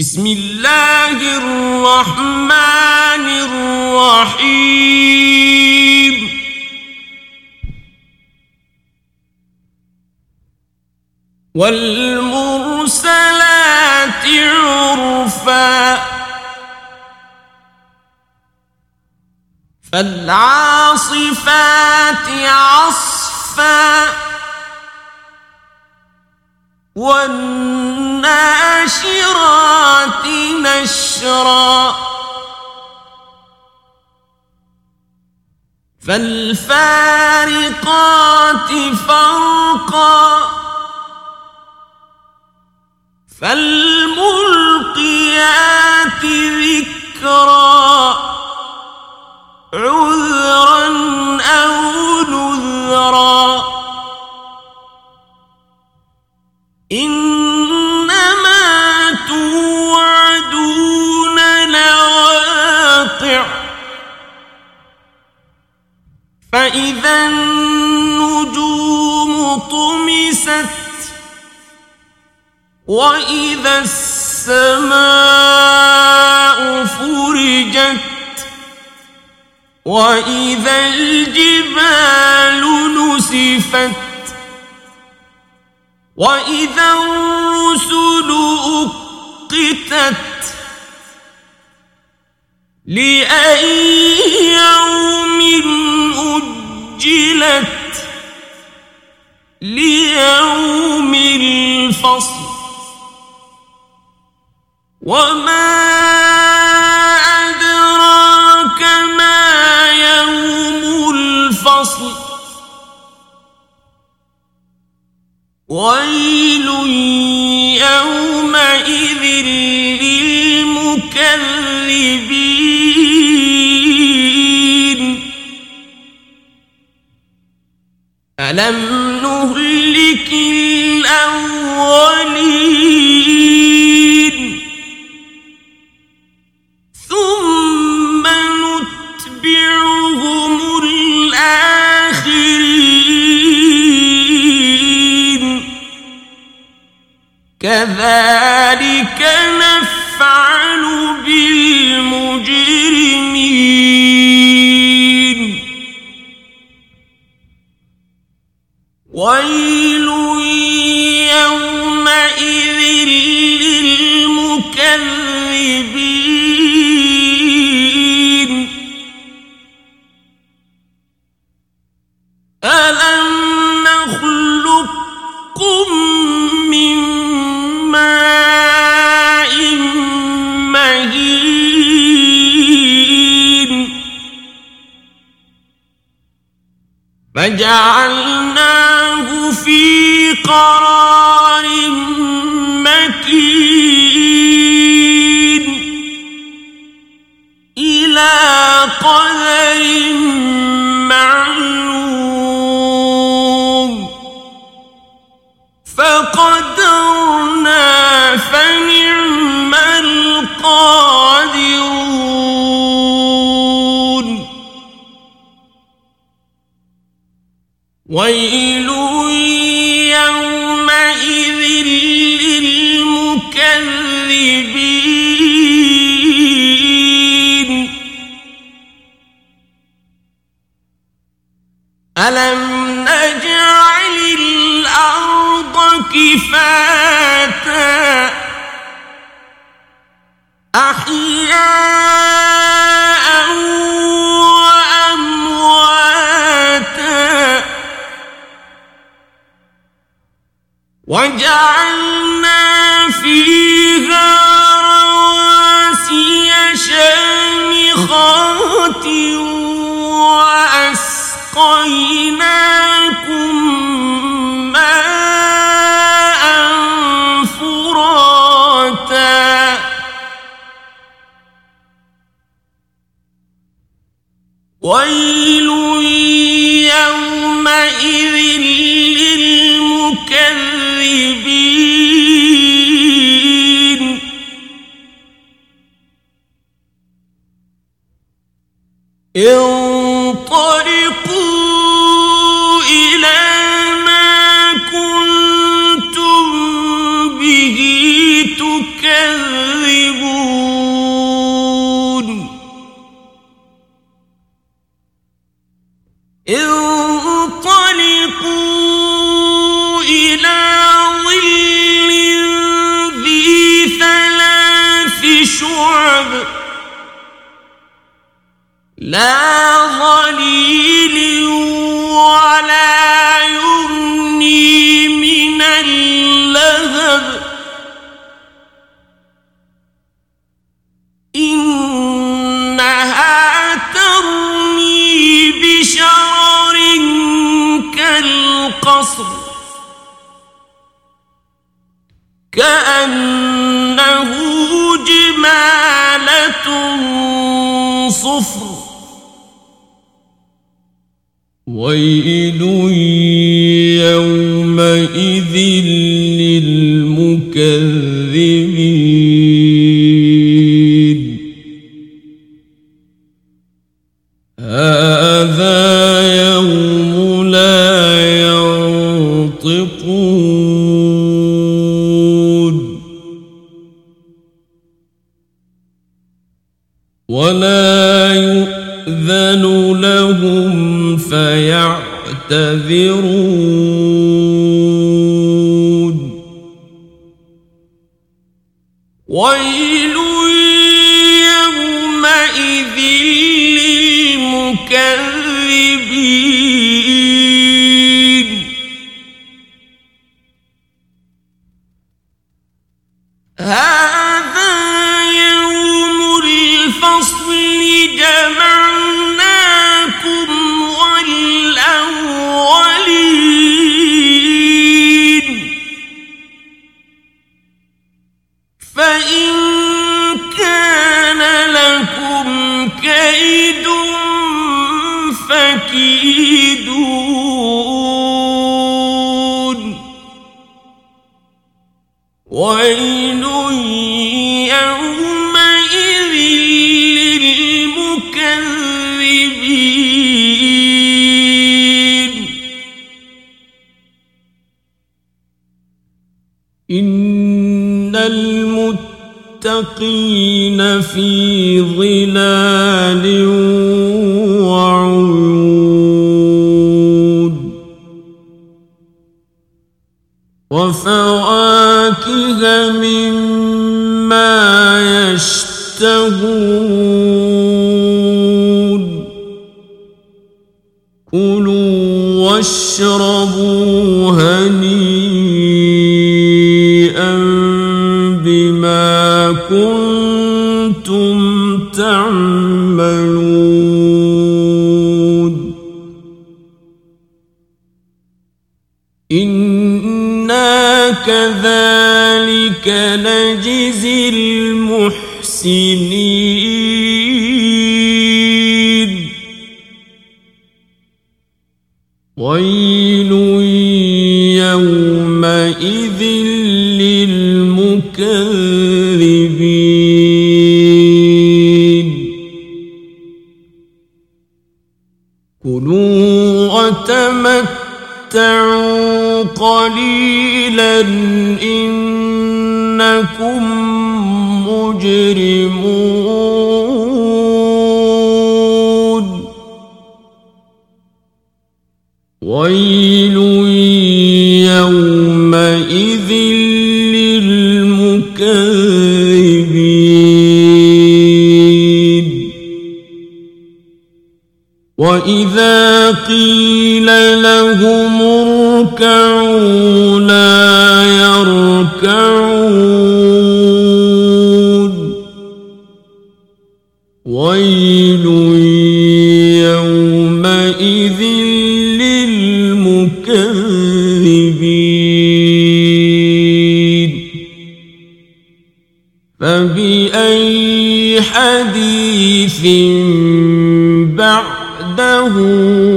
بسم اللہ الرحمن الرحیم والمرسلات عرفا فالعاصفات عصفا والناشرات نشرا. فالفارقات فرقا فالملقيات ذكرا. عذرا أو نذرا. إنما فإذا النجوم طمست وَإِذَا السَّمَاءُ فُرِجَتْ وَإِذَا الْجِبَالُ نُسِفَتْ وَإِذَا الرُّسُلُ أُقِّتَتْ لِأَيِّ يَوْمٍ أجلت ليوم الفصل وما ألم نهلك الأولين ثم نتبعهم الآخرين كذلك نفعل فجعلناه في قرار میں ويل يومئذ للمكذبين لا ظليل ولا يغني من اللهب. إنها ترمي بشرر كالقصر. كأنه جمالة صفر. ويل يومئذ للمكذبين هذا يوم لا ينطقون ولا يؤذن لهم فيعتذرون. ويل يومئذ للمكذبين. هذا كيد فكيدون ويل يومئذ للمكذبين إن المتقين في ظلال وعيون وفواكه مما يشتهون كلوا واشربوا هنيئا كنتم تعملون. إنا كذلك نجزي المحسنين. ويل كلوا وتمتعوا قليلا إنكم مجرمون. ويل وإذا قيل لهم اركعوا لا يركعون ويل يومئذ للمكذبين فبأي حديث بعده